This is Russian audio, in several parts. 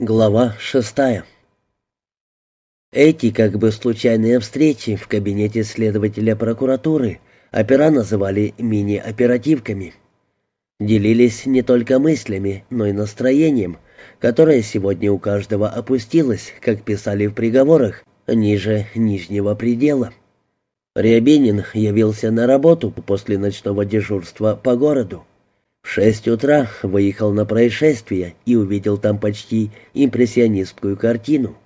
Глава шестая. Эти как бы случайные встречи в кабинете следователя прокуратуры опера называли мини-оперативками. Делились не только мыслями, но и настроением, которое сегодня у каждого опустилось, как писали в приговорах, ниже нижнего предела. Рябинин явился на работу после ночного дежурства по городу. Шесть утра выехал на происшествие и увидел там почти импрессионистскую картину.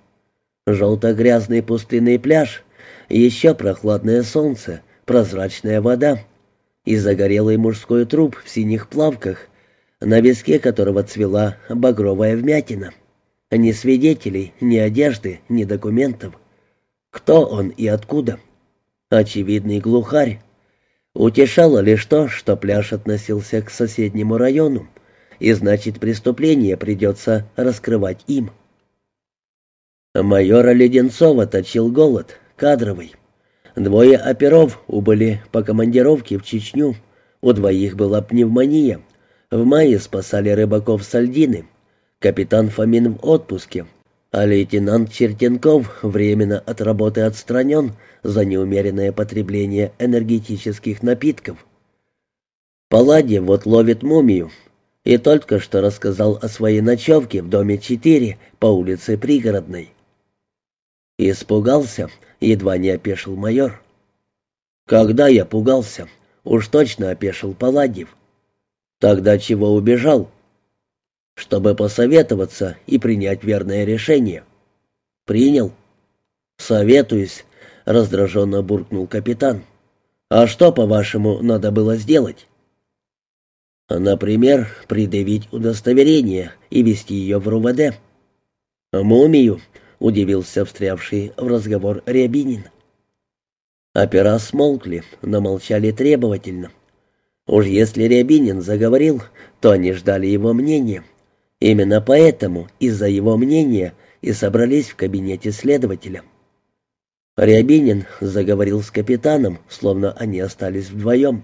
Желто-грязный пустынный пляж, еще прохладное солнце, прозрачная вода и загорелый мужской труп в синих плавках, на виске которого цвела багровая вмятина. Ни свидетелей, ни одежды, ни документов. Кто он и откуда? Очевидный глухарь, Утешало лишь то, что пляж относился к соседнему району, и значит преступление придется раскрывать им. Майора Леденцова точил голод, кадровый. Двое оперов убыли по командировке в Чечню, у двоих была пневмония. В мае спасали рыбаков с Альдины. Капитан Фомин в отпуске, а лейтенант Чертенков временно от работы отстранен за неумеренное потребление энергетических напитков. Палладе вот ловит мумию и только что рассказал о своей ночевке в доме 4 по улице Пригородной. Испугался, едва не опешил майор. Когда я пугался, уж точно опешил Палладьев. Тогда чего убежал? Чтобы посоветоваться и принять верное решение. Принял. Советуюсь, раздраженно буркнул капитан. «А что, по-вашему, надо было сделать?» «Например, предъявить удостоверение и вести ее в РУВД». «Мумию?» — удивился встрявший в разговор Рябинин. Опера смолкли, но молчали требовательно. Уж если Рябинин заговорил, то они ждали его мнения. Именно поэтому, из-за его мнения, и собрались в кабинете следователя. Рябинин заговорил с капитаном, словно они остались вдвоем.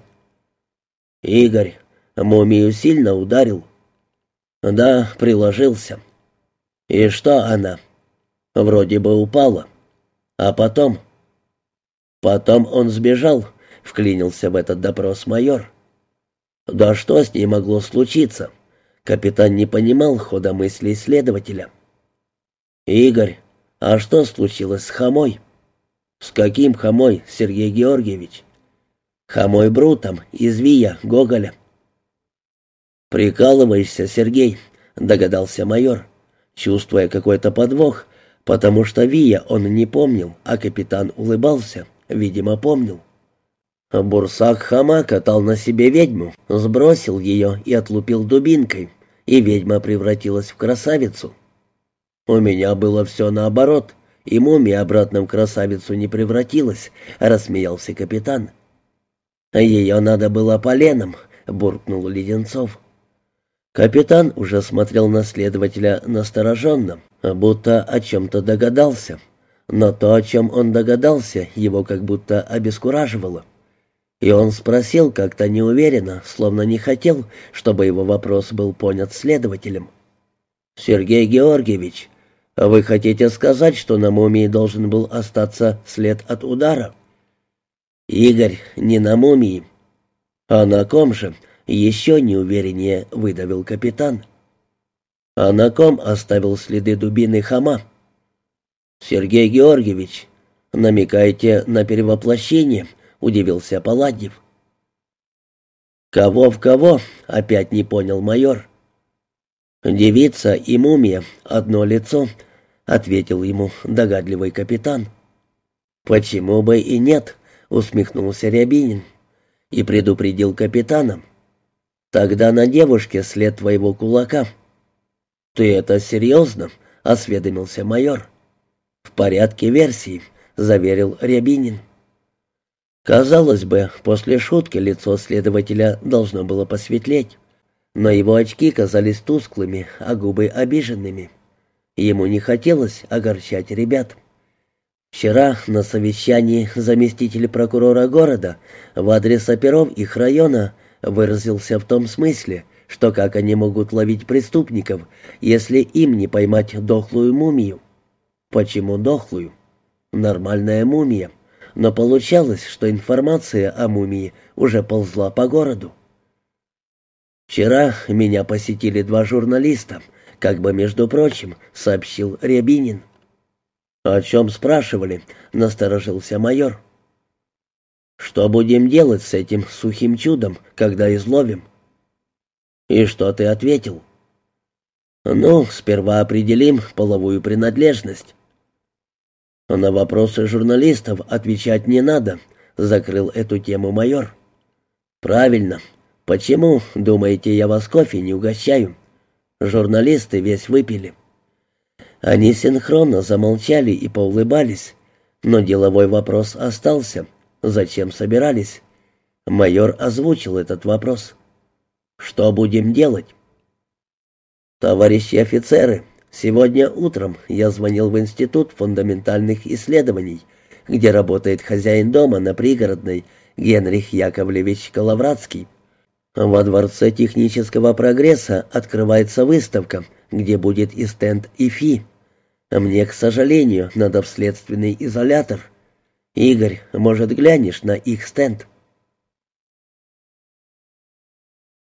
«Игорь, мумию сильно ударил?» «Да, приложился». «И что она?» «Вроде бы упала. А потом?» «Потом он сбежал», — вклинился в этот допрос майор. «Да что с ней могло случиться?» Капитан не понимал хода мыслей следователя. «Игорь, а что случилось с Хамой?» «С каким Хамой, Сергей Георгиевич?» «Хамой Брутом, из Вия, Гоголя». «Прикалываешься, Сергей», — догадался майор, чувствуя какой-то подвох, потому что Вия он не помнил, а капитан улыбался, видимо, помнил. Бурсак Хама катал на себе ведьму, сбросил ее и отлупил дубинкой, и ведьма превратилась в красавицу. У меня было все наоборот. И мумия обратно в красавицу не превратилась, рассмеялся капитан. Ее надо было поленом, буркнул Леденцов. Капитан уже смотрел на следователя настороженно, будто о чем-то догадался. Но то, о чем он догадался, его как будто обескураживало. И он спросил как-то неуверенно, словно не хотел, чтобы его вопрос был понят следователем. «Сергей Георгиевич, а «Вы хотите сказать, что на мумии должен был остаться след от удара?» «Игорь, не на мумии». «А на ком же?» — еще неувереннее выдавил капитан. «А на ком оставил следы дубины хама?» «Сергей Георгиевич, намекаете на перевоплощение?» — удивился Паладьев. «Кого в кого?» — опять не понял майор. «Девица и мумия — одно лицо», — ответил ему догадливый капитан. «Почему бы и нет?» — усмехнулся Рябинин и предупредил капитана. «Тогда на девушке след твоего кулака». «Ты это серьезно?» — осведомился майор. «В порядке версии», — заверил Рябинин. Казалось бы, после шутки лицо следователя должно было посветлеть но его очки казались тусклыми, а губы обиженными. Ему не хотелось огорчать ребят. Вчера на совещании заместитель прокурора города в адрес оперов их района выразился в том смысле, что как они могут ловить преступников, если им не поймать дохлую мумию. Почему дохлую? Нормальная мумия. Но получалось, что информация о мумии уже ползла по городу. Вчера меня посетили два журналиста, как бы между прочим, сообщил Рябинин. «О чем спрашивали?» — насторожился майор. «Что будем делать с этим сухим чудом, когда изловим?» «И что ты ответил?» «Ну, сперва определим половую принадлежность». «На вопросы журналистов отвечать не надо», — закрыл эту тему майор. «Правильно. Почему, думаете, я вас кофе не угощаю? Журналисты весь выпили». Они синхронно замолчали и поулыбались, но деловой вопрос остался. Зачем собирались? Майор озвучил этот вопрос. Что будем делать? Товарищи офицеры, сегодня утром я звонил в Институт фундаментальных исследований, где работает хозяин дома на пригородной Генрих Яковлевич Коловратский. Во Дворце технического прогресса открывается выставка, где будет и стенд ИФИ. Мне, к сожалению, надо в следственный изолятор. Игорь, может, глянешь на их стенд?»